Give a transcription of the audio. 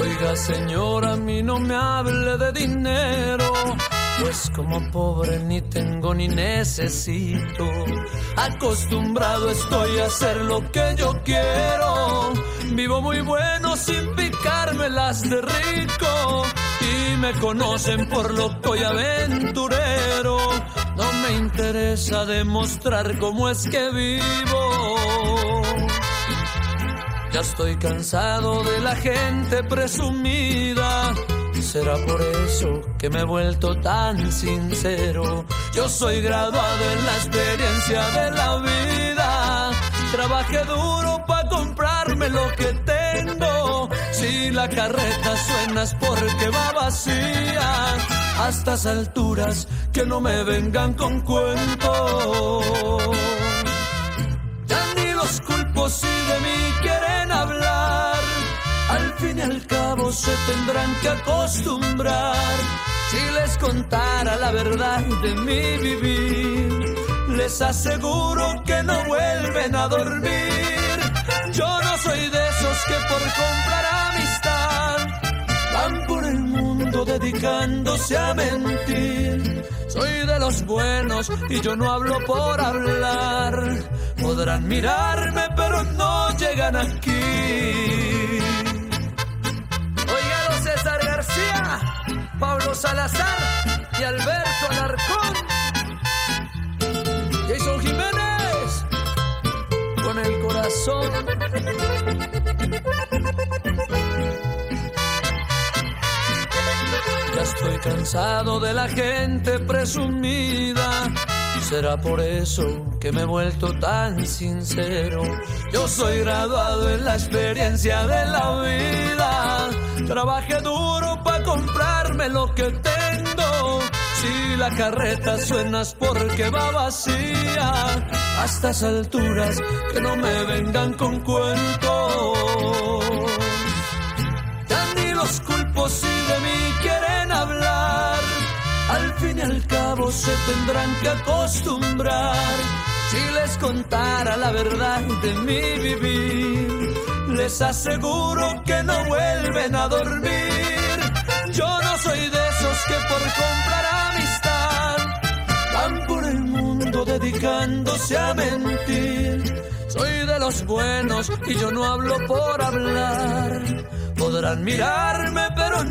Oiga señora, a mí no me hable de dinero, pues como pobre ni tengo ni necesito. Acostumbrado estoy a hacer lo que yo quiero. Vivo muy bueno sin picarme las de rico y me conocen por loco y aventurero Interesa demostrar cómo es que vivo. Ya estoy cansado de la gente presumida. Será por eso que me he vuelto tan sincero. Yo soy graduado en la experiencia de la vida. Trabajé duro para comprarme lo que tengo. Si la carreta suena es porque va vacía. A estas alturas que no me vengan con cuentos. Ya ni los culpos si de mí quieren hablar. Al fin y al cabo se tendrán que acostumbrar. Si les contara la verdad de mi vivir, les aseguro que no vuelven a dormir. Yo no soy de esos que por comprar amistad dedicándose a mentir. Soy de los buenos y yo no hablo por hablar. Podrán mirarme, pero no llegan aquí. Oiga, César García, Pablo Salazar y Alberto Alarcón. Jason Jiménez, con el corazón. Cansado de la gente presumida. Será por eso que me he vuelto tan sincero. Yo soy graduado en la experiencia de la vida. Trabajé duro para comprarme lo que tengo. Si la carreta suena es porque va vacía. A estas alturas que no me vengan con cuentos. Se tendrán que acostumbrar. Si les contara la verdad de mi vivir, les aseguro que no vuelven a dormir. Yo no soy de esos que por comprar amistad van por el mundo dedicándose a mentir. Soy de los buenos y yo no hablo por hablar. Podrán mirarme, pero